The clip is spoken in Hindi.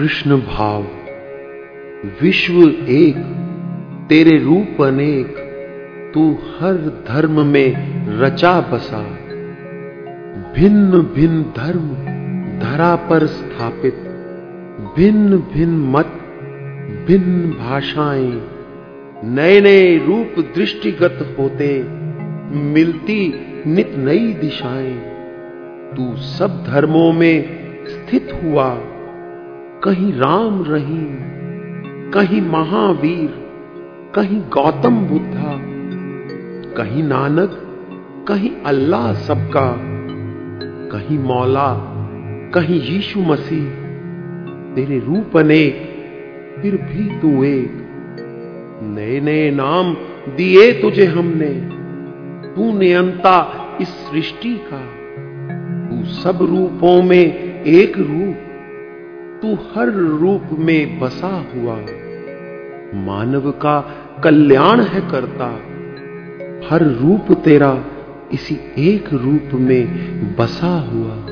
कृष्ण भाव। विश्व एक, तेरे रूप अनेक। तू हर धर्म में रचा बसा। भिन्न भिन्न धर्म धरा पर स्थापित। भिन्न भिन्न मत, भिन्न भाषाएँ। नए नए रूप दृष्टिगत होते, मिलती नित नई दिशाएँ। तू सब धर्मों में स्थित हुआ। कहीं राम रहीम कहीं महावीर, कहीं गौतम बुद्धा, कहीं नानक, कहीं अल्लाह सबका, कहीं मौला, कहीं यीशु मसीह, तेरे रूप अनेक, फिर भी तू एक। नए नए नाम दिए तुझे हमने तू नियंता इस सृष्टि का, तू सब रूपों में एक रूप। तू हर रूप में बसा हुआ। मानव का कल्याण है करता। हर रूप तेरा इसी एक रूप में बसा हुआ।